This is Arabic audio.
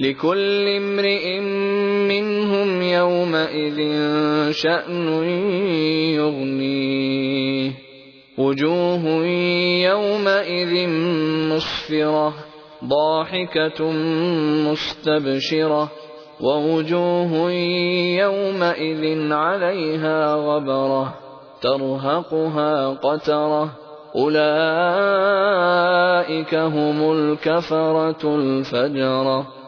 لكل امرئ منهم يومئذ شأن يغنيه. وجوه يومئذ مسفرة ضاحكة مستبشرة. ووجوه يومئذ عليها غبرة ترهقها قترة. أولئك هم الكفرة الفجرة.